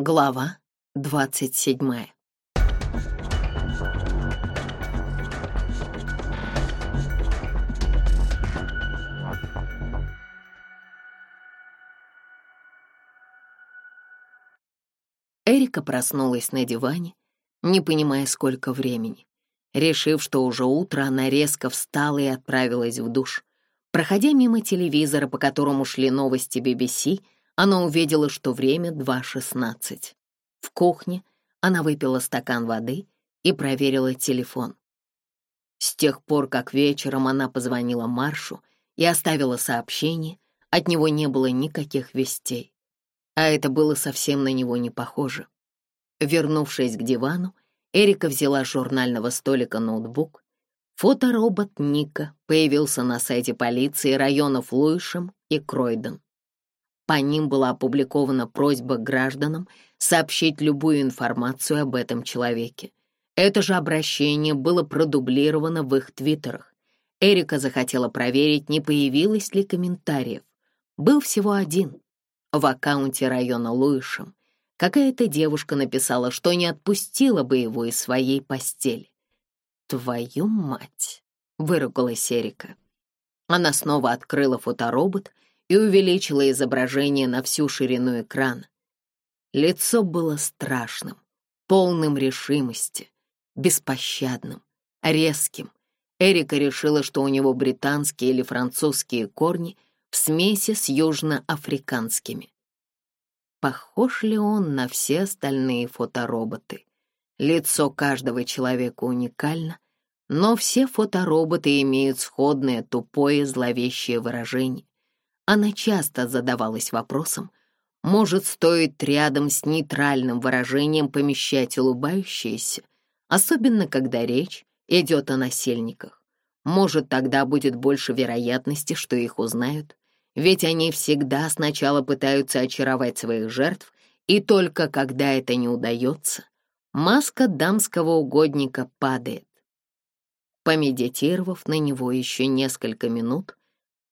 Глава 27 Эрика проснулась на диване, не понимая, сколько времени. Решив, что уже утро, она резко встала и отправилась в душ. Проходя мимо телевизора, по которому шли новости BBC, она увидела, что время 2.16. В кухне она выпила стакан воды и проверила телефон. С тех пор, как вечером она позвонила Маршу и оставила сообщение, от него не было никаких вестей. А это было совсем на него не похоже. Вернувшись к дивану, Эрика взяла с журнального столика ноутбук. Фоторобот Ника появился на сайте полиции районов Луишем и Кройден. По ним была опубликована просьба гражданам сообщить любую информацию об этом человеке. Это же обращение было продублировано в их твиттерах. Эрика захотела проверить, не появилось ли комментариев. Был всего один. В аккаунте района Луишем какая-то девушка написала, что не отпустила бы его из своей постели. «Твою мать!» — выругалась Эрика. Она снова открыла фоторобот — и увеличила изображение на всю ширину экрана. Лицо было страшным, полным решимости, беспощадным, резким. Эрика решила, что у него британские или французские корни в смеси с южноафриканскими. Похож ли он на все остальные фотороботы? Лицо каждого человека уникально, но все фотороботы имеют сходное тупое зловещее выражение. Она часто задавалась вопросом, может, стоит рядом с нейтральным выражением помещать улыбающиеся, особенно когда речь идет о насельниках. Может, тогда будет больше вероятности, что их узнают, ведь они всегда сначала пытаются очаровать своих жертв, и только когда это не удается, маска дамского угодника падает. Помедитировав на него еще несколько минут,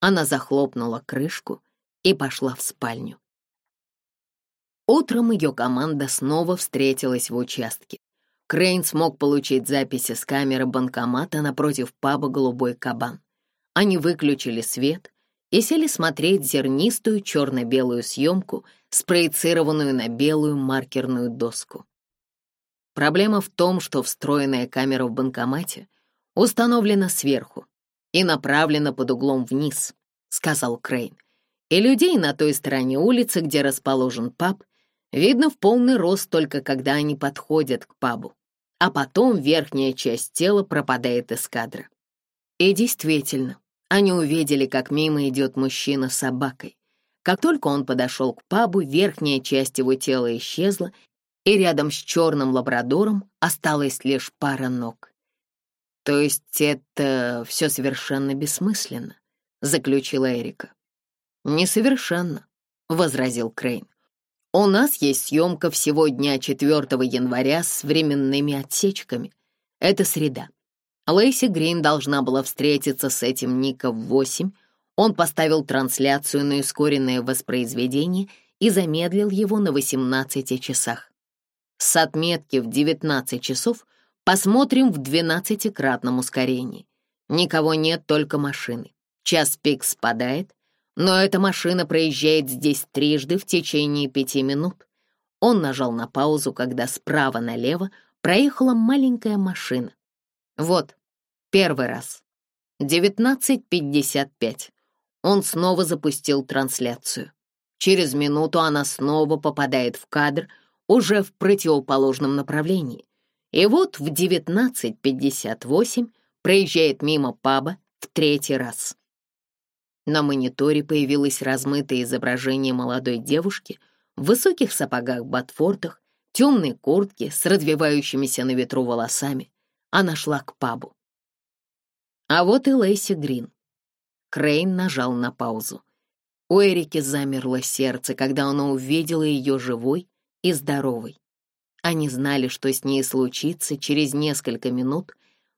она захлопнула крышку и пошла в спальню. Утром ее команда снова встретилась в участке. Крейн смог получить записи с камеры банкомата напротив паба «Голубой кабан». Они выключили свет и сели смотреть зернистую черно-белую съемку, спроецированную на белую маркерную доску. Проблема в том, что встроенная камера в банкомате установлена сверху, и направлена под углом вниз», — сказал Крейн. «И людей на той стороне улицы, где расположен паб, видно в полный рост только когда они подходят к пабу, а потом верхняя часть тела пропадает из кадра». И действительно, они увидели, как мимо идет мужчина с собакой. Как только он подошел к пабу, верхняя часть его тела исчезла, и рядом с черным лабрадором осталась лишь пара ног. «То есть это все совершенно бессмысленно», — заключила Эрика. «Несовершенно», — возразил Крейн. «У нас есть съемка всего дня 4 января с временными отсечками. Это среда. Лэйси Грин должна была встретиться с этим Ника в 8. Он поставил трансляцию на ускоренное воспроизведение и замедлил его на 18 часах. С отметки в 19 часов — Посмотрим в двенадцатикратном ускорении. Никого нет, только машины. Час пик спадает, но эта машина проезжает здесь трижды в течение пяти минут. Он нажал на паузу, когда справа налево проехала маленькая машина. Вот, первый раз. 19.55. Он снова запустил трансляцию. Через минуту она снова попадает в кадр, уже в противоположном направлении, и вот в 19.58 проезжает мимо паба в третий раз. На мониторе появилось размытое изображение молодой девушки в высоких сапогах-ботфортах, темной куртке с развивающимися на ветру волосами. Она шла к пабу. А вот и Лейси Грин. Крейн нажал на паузу. У Эрики замерло сердце, когда она увидела ее живой и здоровой. Они знали, что с ней случится через несколько минут,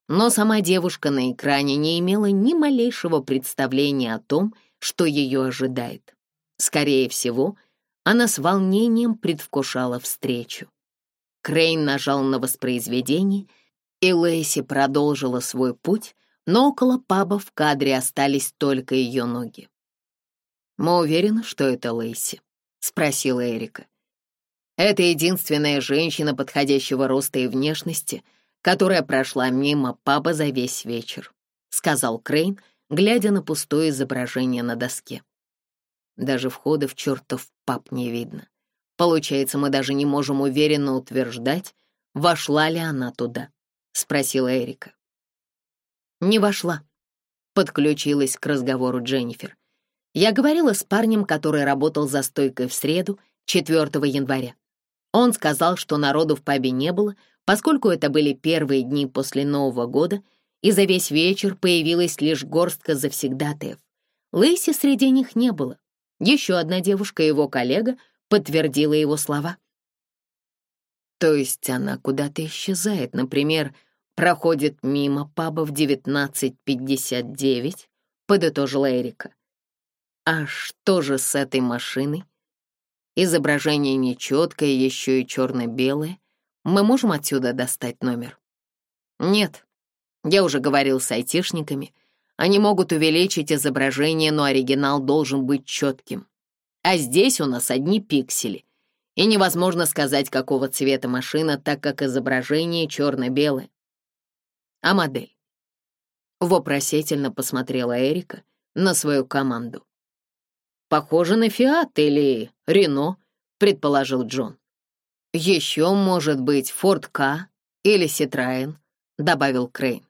но сама девушка на экране не имела ни малейшего представления о том, что ее ожидает. Скорее всего, она с волнением предвкушала встречу. Крейн нажал на воспроизведение, и Лэйси продолжила свой путь, но около паба в кадре остались только ее ноги. «Мы уверены, что это Лэйси?» — спросила Эрика. Это единственная женщина подходящего роста и внешности, которая прошла мимо паба за весь вечер», — сказал Крейн, глядя на пустое изображение на доске. «Даже входа в чертов паб не видно. Получается, мы даже не можем уверенно утверждать, вошла ли она туда», — спросила Эрика. «Не вошла», — подключилась к разговору Дженнифер. «Я говорила с парнем, который работал за стойкой в среду, 4 января. Он сказал, что народу в пабе не было, поскольку это были первые дни после Нового года, и за весь вечер появилась лишь горстка завсегдатаев. Лэйси среди них не было. Еще одна девушка, его коллега, подтвердила его слова. То есть она куда-то исчезает, например, проходит мимо паба в 19.59, подытожила Эрика. А что же с этой машиной? изображение нечеткое, еще и черно-белое. Мы можем отсюда достать номер? Нет. Я уже говорил с айтишниками. Они могут увеличить изображение, но оригинал должен быть четким. А здесь у нас одни пиксели. И невозможно сказать, какого цвета машина, так как изображение черно-белое. А модель? Вопросительно посмотрела Эрика на свою команду. Похоже на «Фиат» или «Рено», — предположил Джон. «Еще, может быть, «Форд К» или «Ситроен», — добавил Крейн.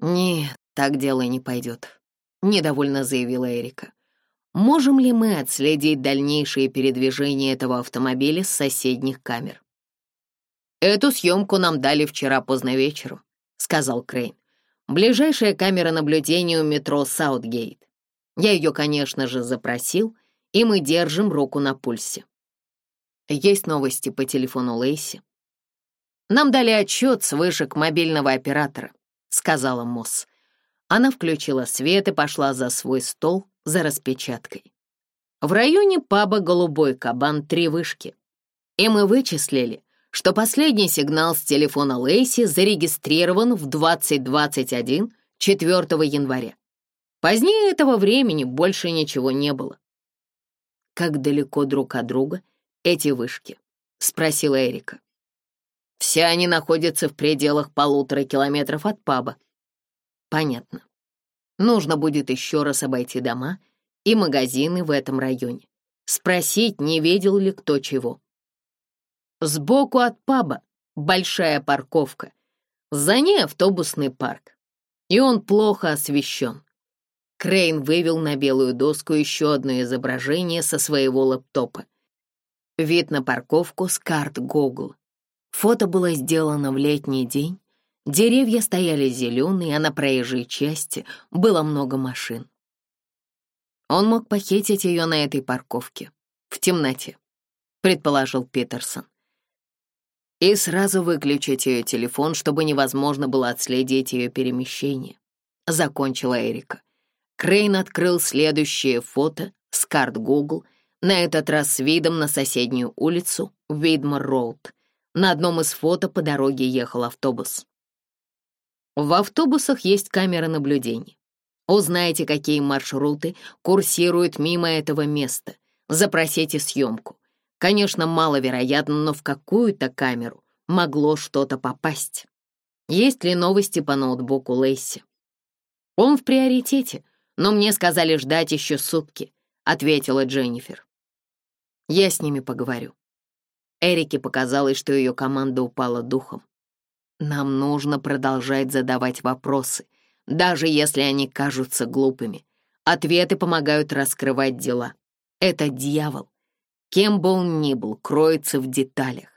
«Нет, так дело не пойдет», — недовольно заявила Эрика. «Можем ли мы отследить дальнейшие передвижения этого автомобиля с соседних камер?» «Эту съемку нам дали вчера поздно вечером, — сказал Крейн. «Ближайшая камера наблюдения у метро Саутгейт. Я ее, конечно же, запросил, и мы держим руку на пульсе. Есть новости по телефону Лейси. «Нам дали отчет с вышек мобильного оператора», — сказала Мосс. Она включила свет и пошла за свой стол за распечаткой. В районе паба «Голубой кабан» три вышки. И мы вычислили, что последний сигнал с телефона Лейси зарегистрирован в 2021 4 января. Позднее этого времени больше ничего не было. «Как далеко друг от друга эти вышки?» — спросила Эрика. «Все они находятся в пределах полутора километров от паба». «Понятно. Нужно будет еще раз обойти дома и магазины в этом районе. Спросить, не видел ли кто чего». Сбоку от паба большая парковка. За ней автобусный парк. И он плохо освещен. Крейн вывел на белую доску еще одно изображение со своего лэптопа. Вид на парковку с карт Google. Фото было сделано в летний день. Деревья стояли зеленые, а на проезжей части было много машин. Он мог похитить ее на этой парковке, в темноте, предположил Питерсон. И сразу выключить ее телефон, чтобы невозможно было отследить ее перемещение, закончила Эрика. Крейн открыл следующее фото с карт Google, на этот раз с видом на соседнюю улицу Видмор Роуд. На одном из фото по дороге ехал автобус. В автобусах есть камера наблюдения. Узнаете, какие маршруты курсируют мимо этого места. Запросите съемку. Конечно, маловероятно, но в какую-то камеру могло что-то попасть. Есть ли новости по ноутбуку Лейси? Он в приоритете — но мне сказали ждать еще сутки», — ответила Дженнифер. «Я с ними поговорю». Эрике показалось, что ее команда упала духом. «Нам нужно продолжать задавать вопросы, даже если они кажутся глупыми. Ответы помогают раскрывать дела. Это дьявол. Кем бы он ни был, кроется в деталях.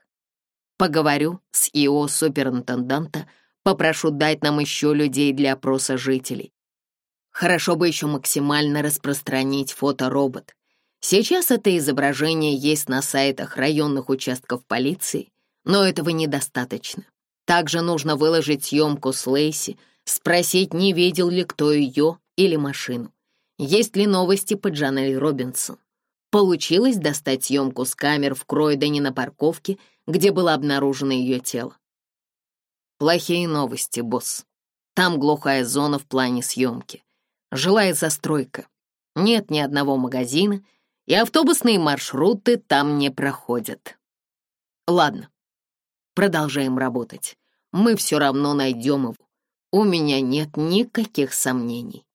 Поговорю с его суперинтенданта, попрошу дать нам еще людей для опроса жителей. Хорошо бы еще максимально распространить фоторобот. Сейчас это изображение есть на сайтах районных участков полиции, но этого недостаточно. Также нужно выложить съемку с Лейси, спросить, не видел ли кто ее или машину. Есть ли новости по Джанель Робинсон? Получилось достать съемку с камер в Кройдене на парковке, где было обнаружено ее тело. Плохие новости, босс. Там глухая зона в плане съемки жилая застройка. Нет ни одного магазина, и автобусные маршруты там не проходят. Ладно, продолжаем работать. Мы все равно найдем его. У меня нет никаких сомнений.